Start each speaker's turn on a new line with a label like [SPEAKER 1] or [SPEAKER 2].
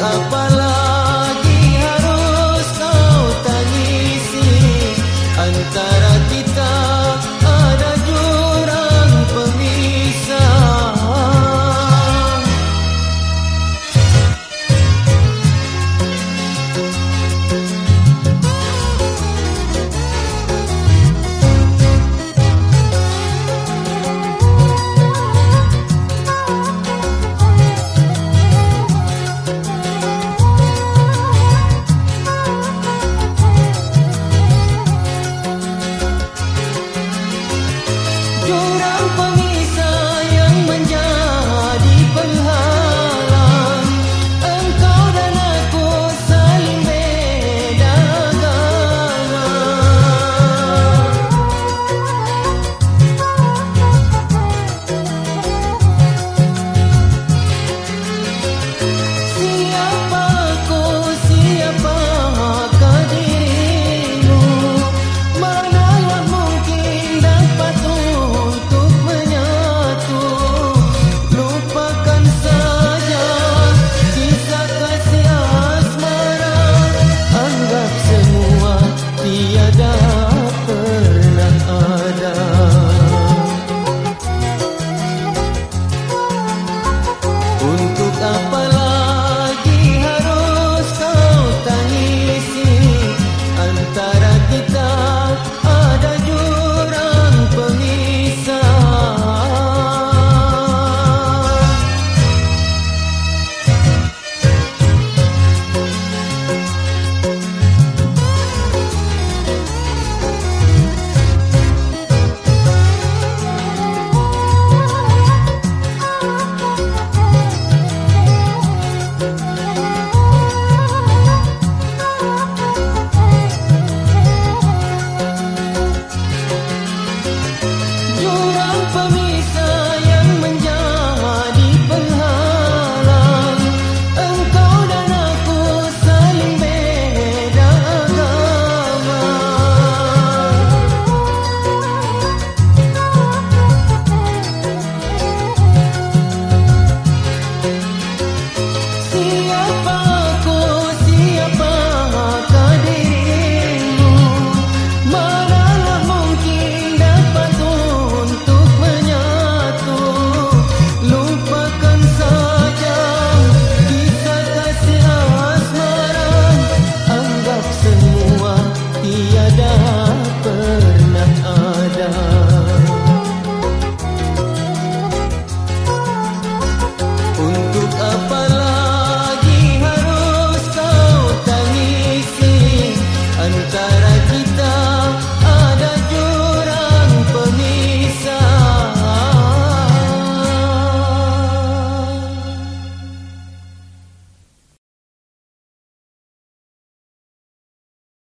[SPEAKER 1] apal